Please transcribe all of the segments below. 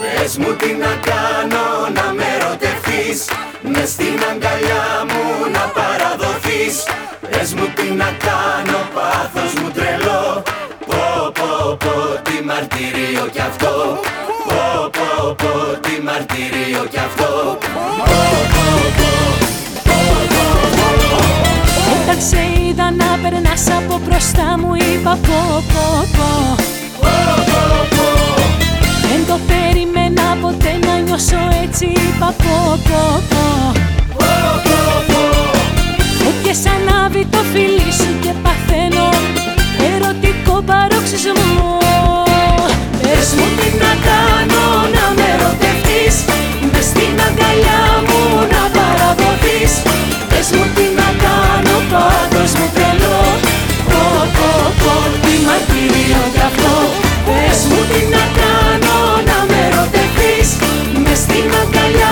Πες μου τι να κάνω να με ρωτευτείς Μες στην αγκαλιά μου να παραδοθείς. Πες μου τι να κάνω πάθος μου τρελό. Πω πω πω τι μαρτυρίο κι αυτό. Πω πω πω τι μαρτυρίο κι αυτό. Πω πω πω Όταν σε είδα να περνάς από μπροστά μου είπα πω πω ερωτικό παρόξυσμο Πες μου τι να κάνω να με ρωτευτείς Μες στην αγκαλιά μου να παραδοθείς. Πες μου τι να κάνω πάντως μου τρελό. Πω πω πω τι μαρτύριο κι αυτό Πες μου τι να κάνω να με ρωτευτείς Μες στην αγκαλιά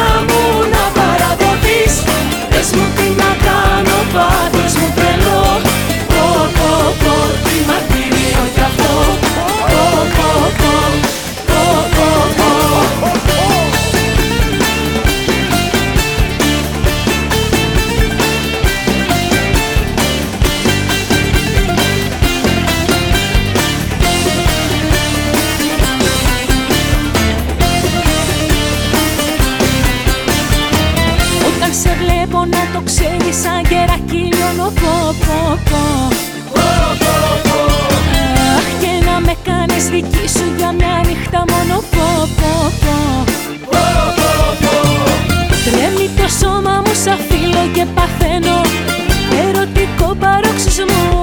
δική σου για μια νύχτα μόνο πω πω πω. Τρέμει το σώμα μου σαν φύλλο και παθαίνω ερωτικό παρόξυσμο